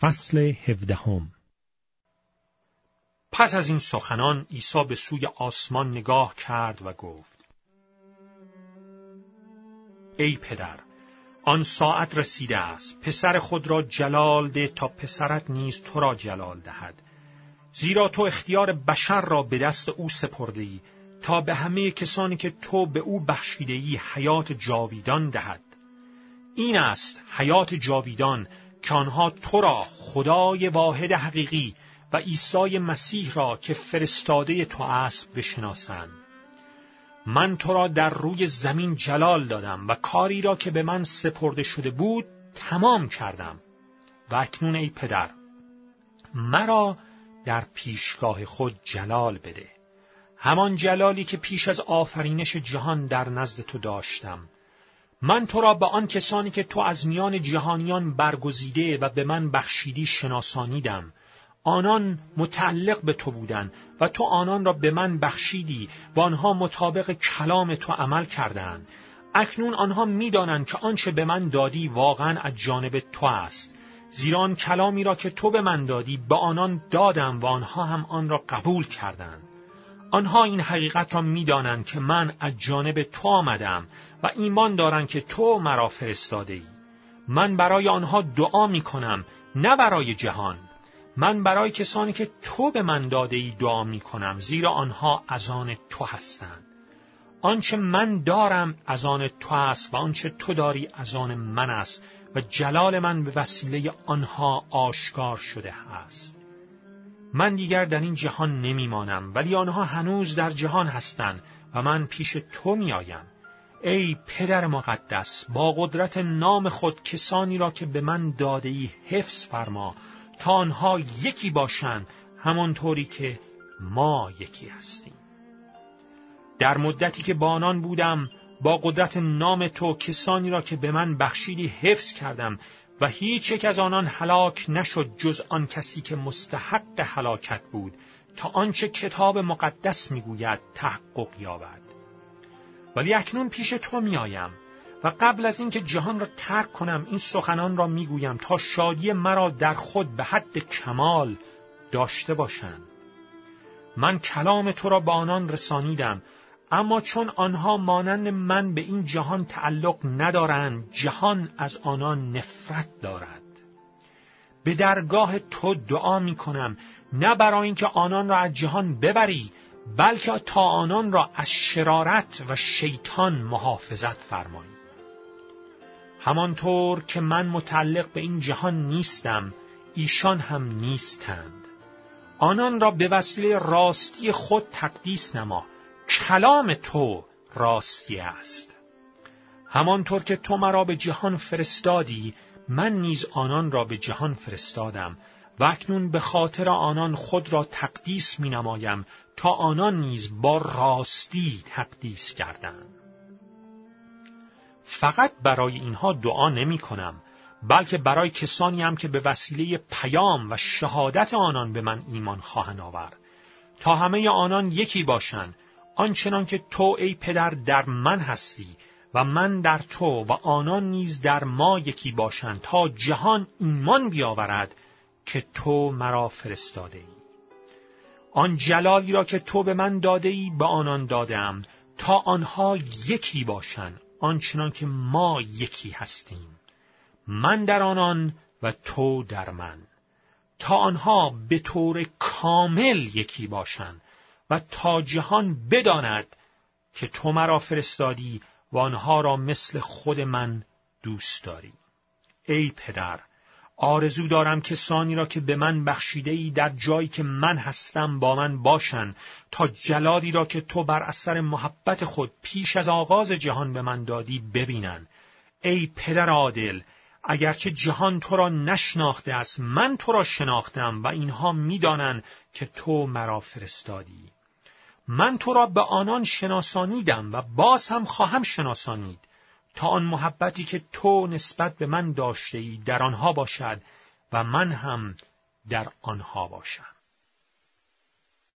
فصل هفدهم. پس از این سخنان عیسی به سوی آسمان نگاه کرد و گفت ای پدر آن ساعت رسیده است. پسر خود را جلال ده تا پسرت نیز تو را جلال دهد. زیرا تو اختیار بشر را به دست او سپرده ای تا به همه کسانی که تو به او بخشیده ای حیات جاویدان دهد. این است حیات جاویدان که آنها تو را خدای واحد حقیقی و عیسی مسیح را که فرستاده تو است بشناسند. من تو را در روی زمین جلال دادم و کاری را که به من سپرده شده بود تمام کردم. و اکنون ای پدر مرا در پیشگاه خود جلال بده. همان جلالی که پیش از آفرینش جهان در نزد تو داشتم. من تو را به آن کسانی که تو از میان جهانیان برگزیده و به من بخشیدی شناسانیدم. آنان متعلق به تو بودند و تو آنان را به من بخشیدی و آنها مطابق کلام تو عمل کردند. اکنون آنها می‌دانند که آنچه به من دادی واقعا از جانب تو است. زیرا کلامی را که تو به من دادی به آنان دادم و آنها هم آن را قبول کردند. آنها این حقیقت را می‌دانند که من از جانب تو آمدم و ایمان دارند که تو مرا فرستاده ای. من برای آنها دعا می کنم نه برای جهان. من برای کسانی که تو به من داده ای دعا می کنم زیرا آنها از آن تو هستند. آنچه من دارم از آن تو است و آنچه تو داری از آن من است و جلال من به وسیله آنها آشکار شده است. من دیگر در این جهان نمیمانم ولی آنها هنوز در جهان هستند و من پیش تو میآیم. ای پدر مقدس با قدرت نام خود کسانی را که به من داده ای حفظ فرما تا آنها یکی باشند همانطوری که ما یکی هستیم. در مدتی که با آنان بودم با قدرت نام تو کسانی را که به من بخشیدی حفظ کردم و هیچ یک از آنان هلاک نشد جز آن کسی که مستحق هلاکت بود تا آنچه کتاب مقدس می‌گوید تحقق یابد. ولی اکنون پیش تو میآیم و قبل از اینکه جهان را ترک کنم این سخنان را می‌گویم تا شادی مرا در خود به حد کمال داشته باشند. من کلام تو را به آنان رسانیدم اما چون آنها مانند من به این جهان تعلق ندارند جهان از آنان نفرت دارد. به درگاه تو دعا می کنم نه برای اینکه آنان را از جهان ببری بلکه تا آنان را از شرارت و شیطان محافظت فرمایی. همانطور که من متعلق به این جهان نیستم ایشان هم نیستند. آنان را به وسیله راستی خود تقدیس نما. کلام تو راستی است همانطور که تو مرا به جهان فرستادی من نیز آنان را به جهان فرستادم و اکنون به خاطر آنان خود را تقدیس می نمایم تا آنان نیز با راستی تقدیس کردند. فقط برای اینها دعا نمی کنم بلکه برای کسانی هم که به وسیله پیام و شهادت آنان به من ایمان خواهند آورد تا همه آنان یکی باشند آنچنان که تو ای پدر در من هستی و من در تو و آنان نیز در ما یکی باشند تا جهان ایمان بیاورد که تو مرا فرستاده ای. آن جلالی را که تو به من داده ای به آنان دادم تا آنها یکی باشند آنچنان که ما یکی هستیم من در آنان و تو در من تا آنها به طور کامل یکی باشند و تا جهان بداند که تو مرا فرستادی و آنها را مثل خود من دوست داری. ای پدر، آرزو دارم کسانی را که به من بخشیده ای در جایی که من هستم با من باشند تا جلالی را که تو بر اثر محبت خود پیش از آغاز جهان به من دادی ببینند. ای پدر عادل، اگرچه جهان تو را نشناخته است من تو را شناختم و اینها می‌دانند که تو مرا فرستادی. من تو را به آنان شناسانیدم و باز هم خواهم شناسانید. تا آن محبتی که تو نسبت به من داشته ای در آنها باشد و من هم در آنها باشم.